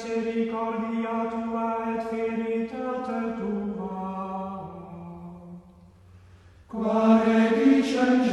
misericordia tua et fidelitatea tua. Quare dicens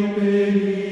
Dei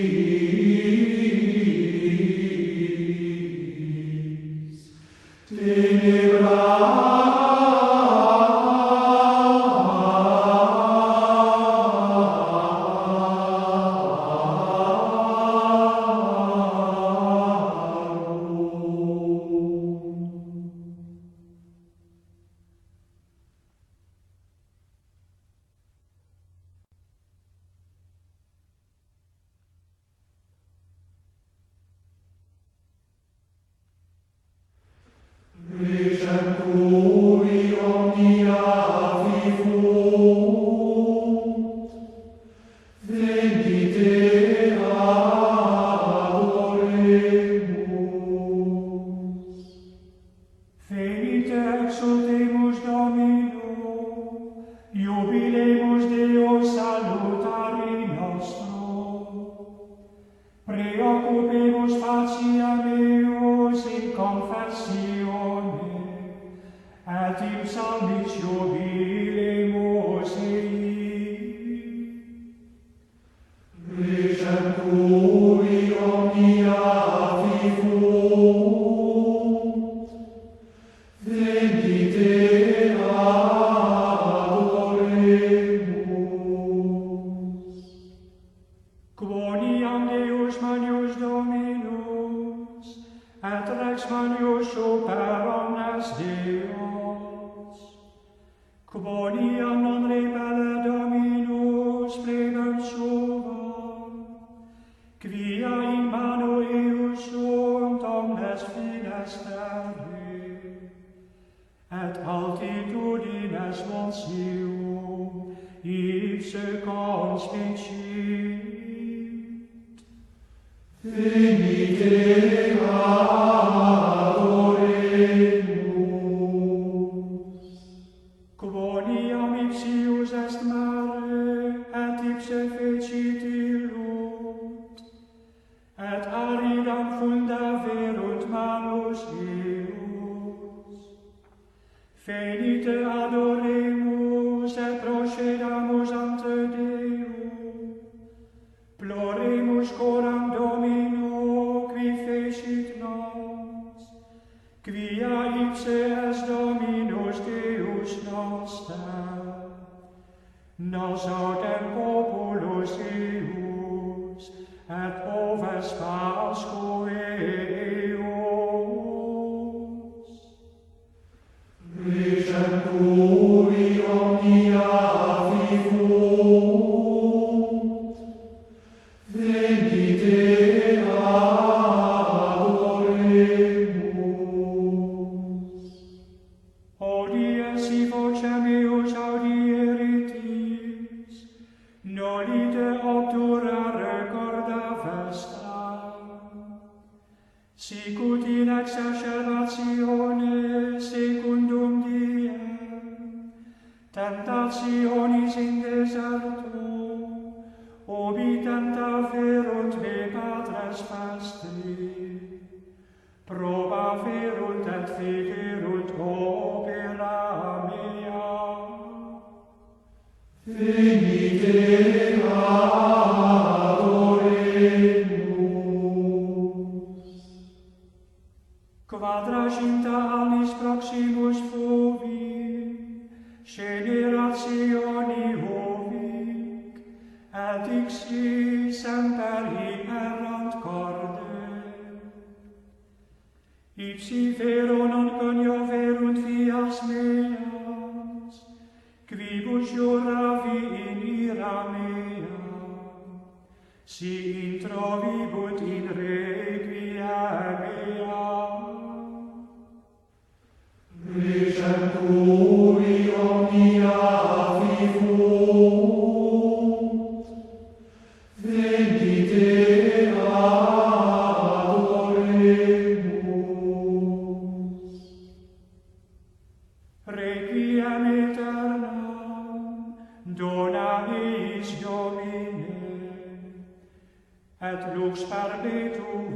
Deus perpetuum.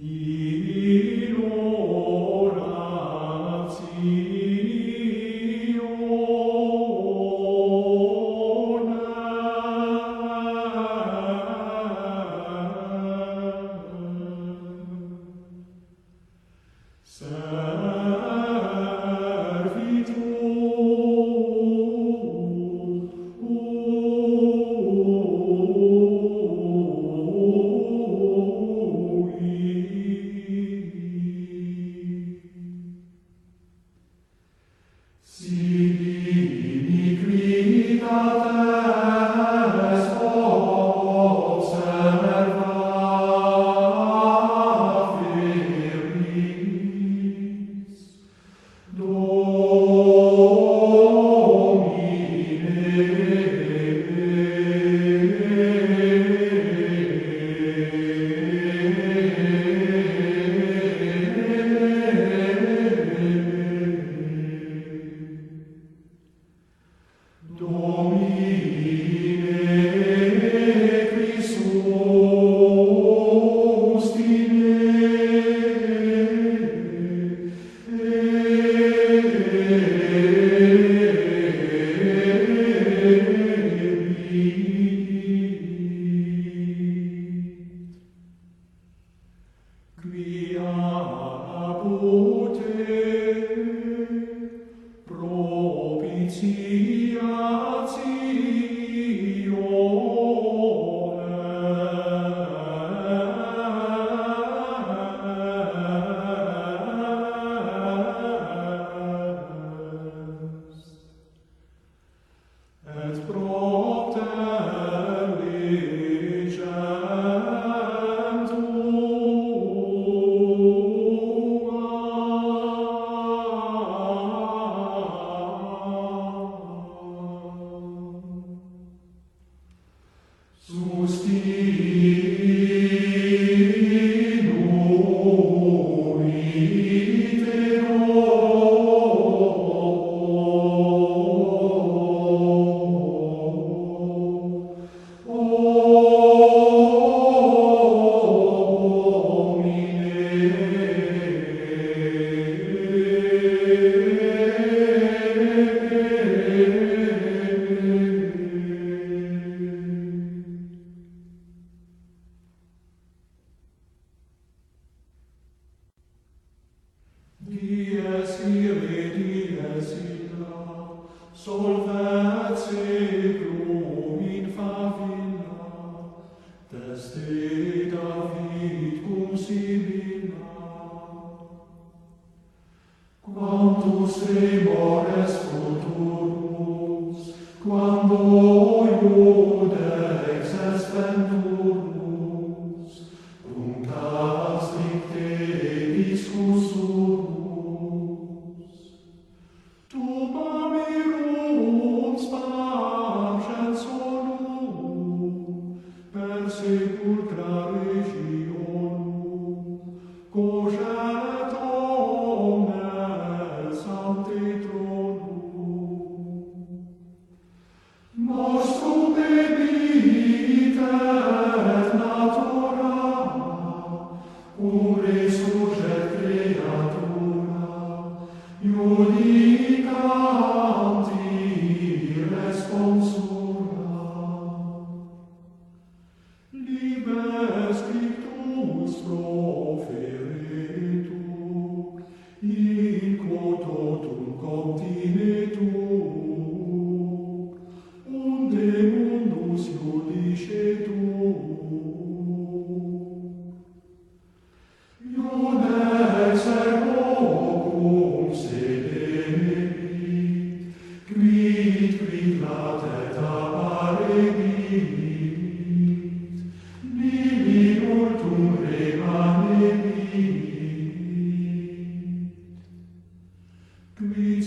Yeah.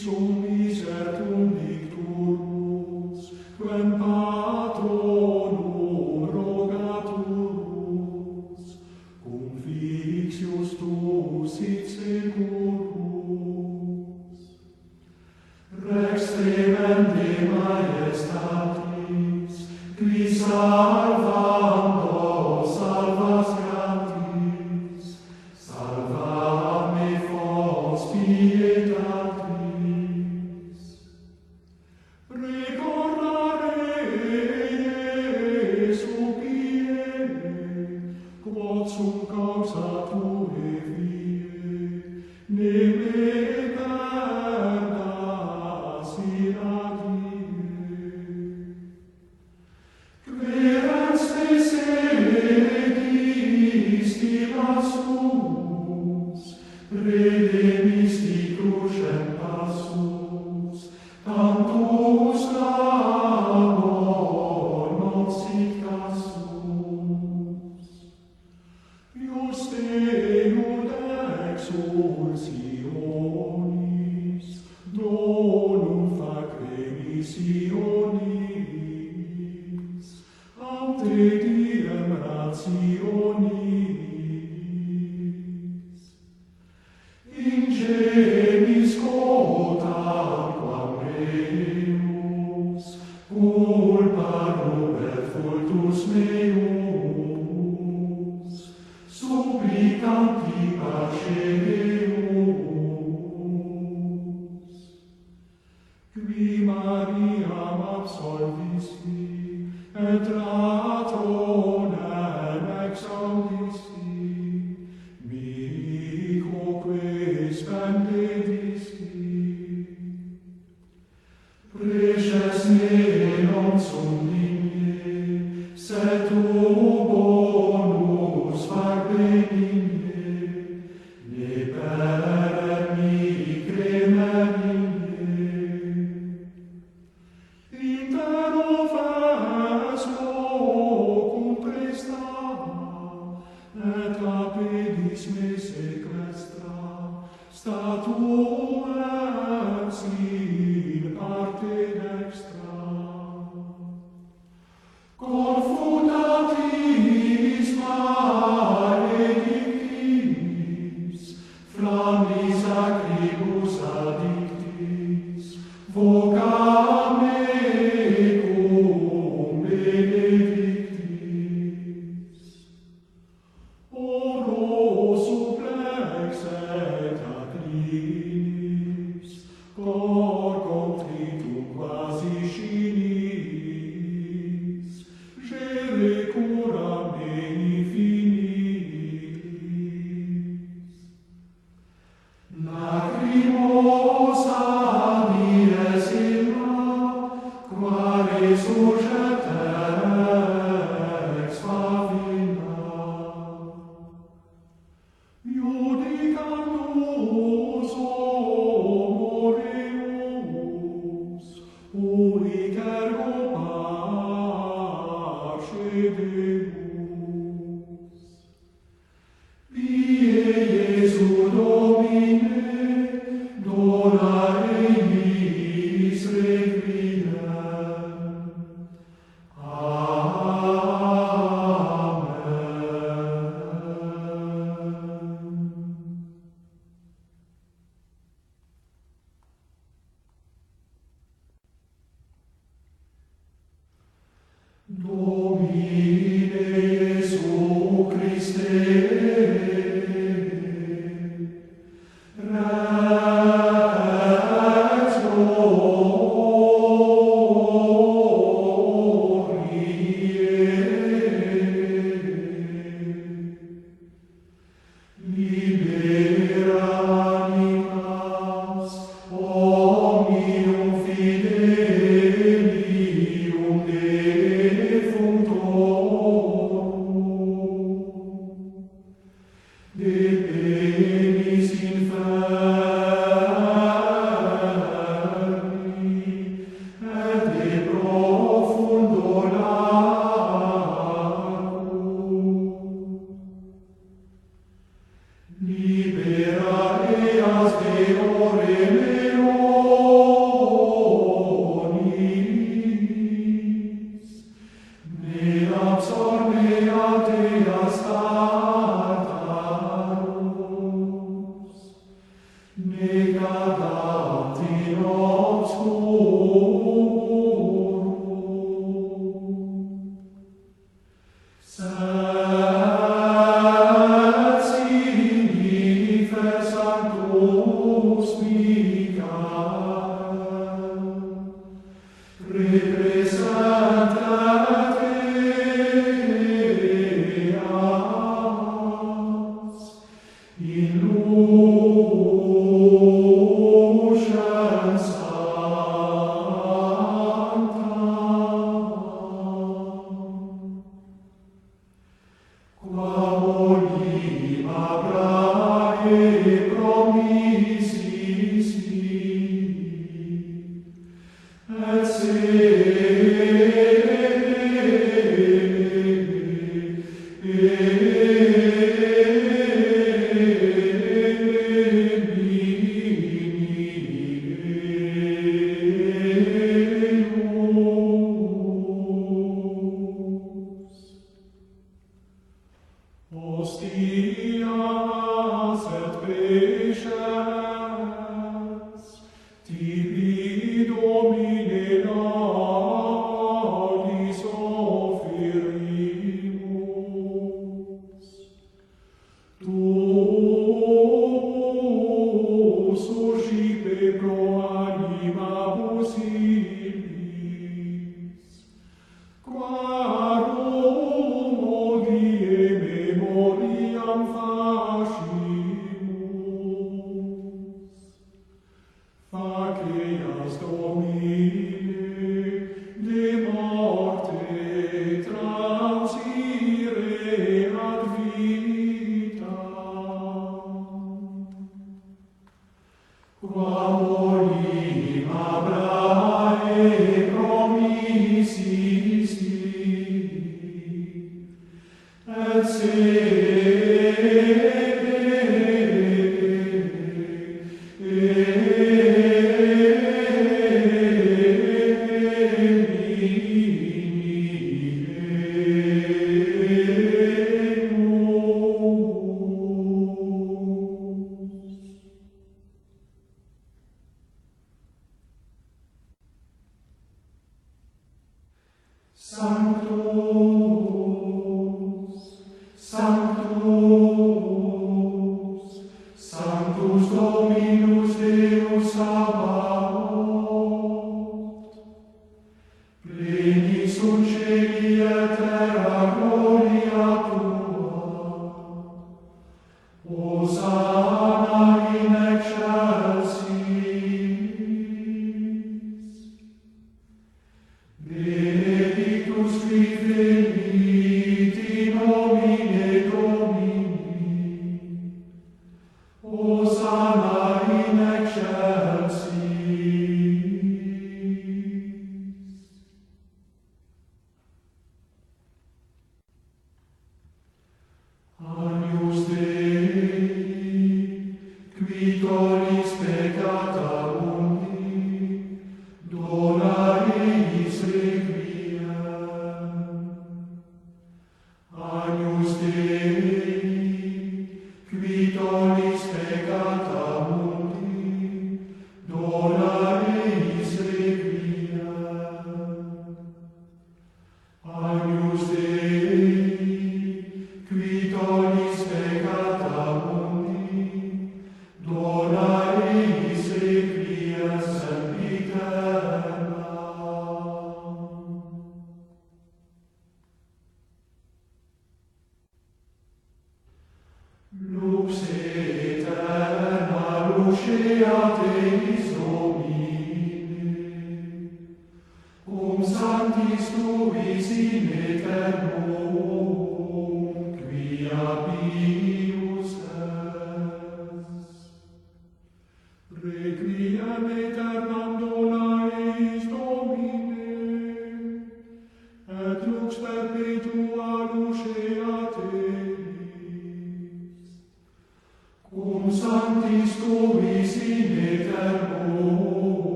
sum misertum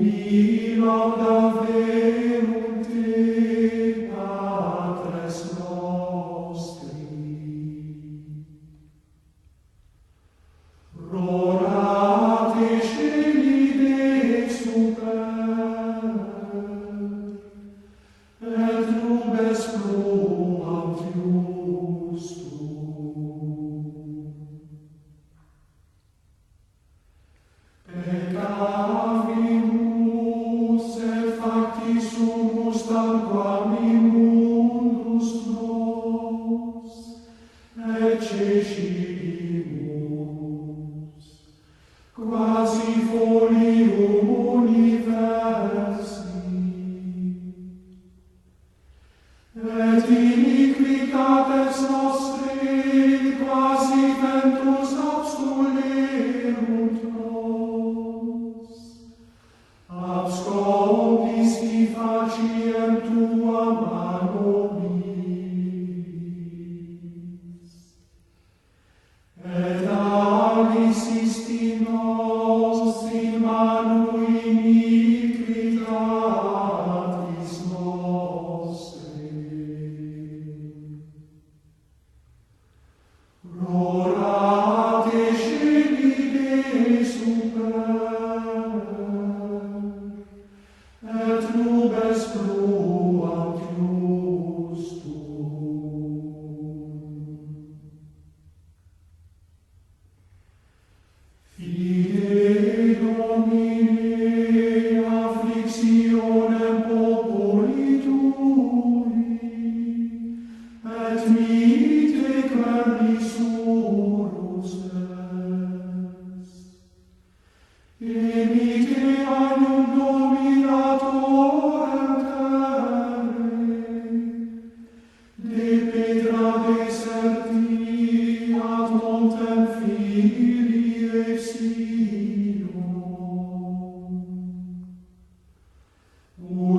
mi laudavemus Um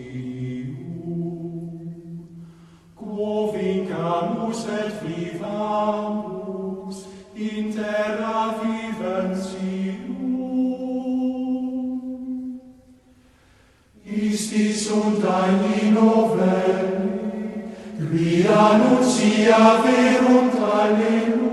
Deum, quo vincamus et vivamus in terra viventium. Istis sunt Aini noveni, qui annuncia verum Alleluia,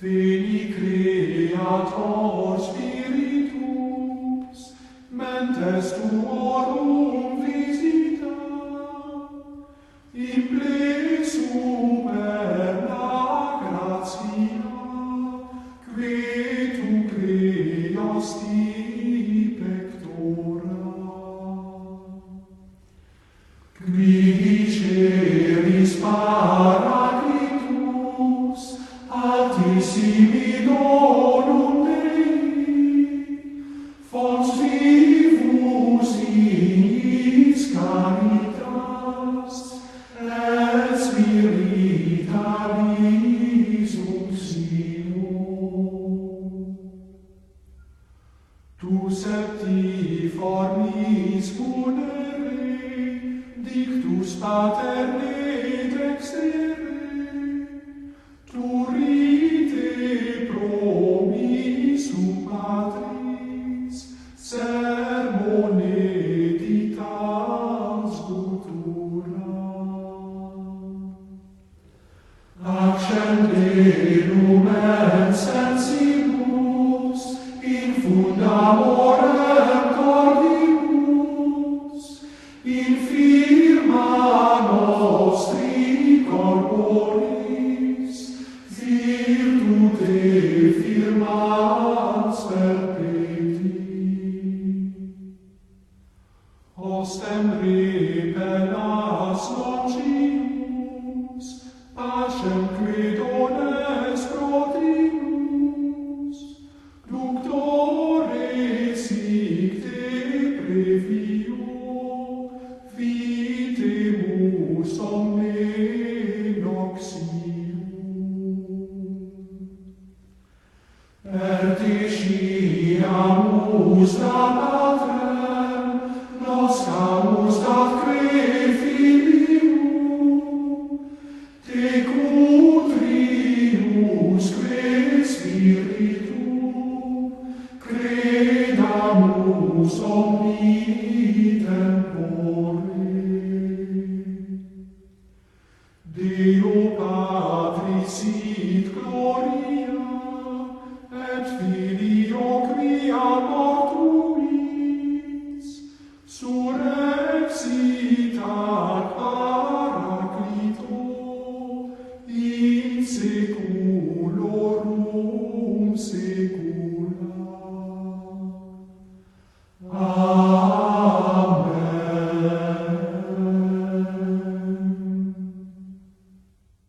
Fini. Pater